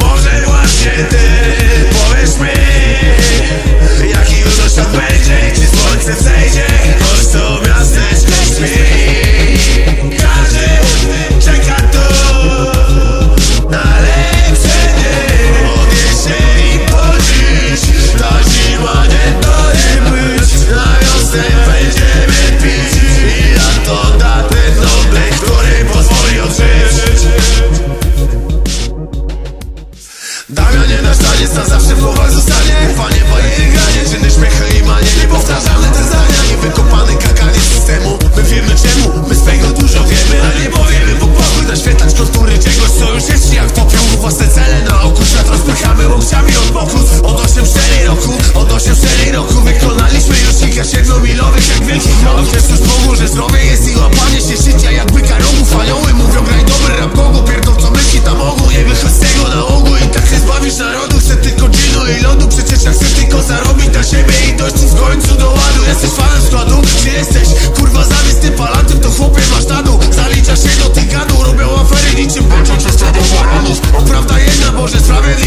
Może właśnie czemu, my swego dużo wiemy A nie powiemy, bo pokój naświetlać kontury czegoś co już jest Jak popiół. Własne cele na oku Świat rozpychamy łokciami od boku. Od 8-4 roku, od 8-4 roku Wykonaliśmy już kilka siedmiomilowych jak wielkich rok Też już Bogu, że zdrowie jest i łapanie się życia Jak byka rogów Anioły mówią graj dobry rap Bogu. Pierdol co myśli tam ogół, nie wychodź z tego na ogół. I tak nie zbawisz narodu, chcę tylko ginu i lodu. Przecież ja chcę tylko zarobić na siebie i dojść w końcu prawda jedna, Boże sprawiedliwości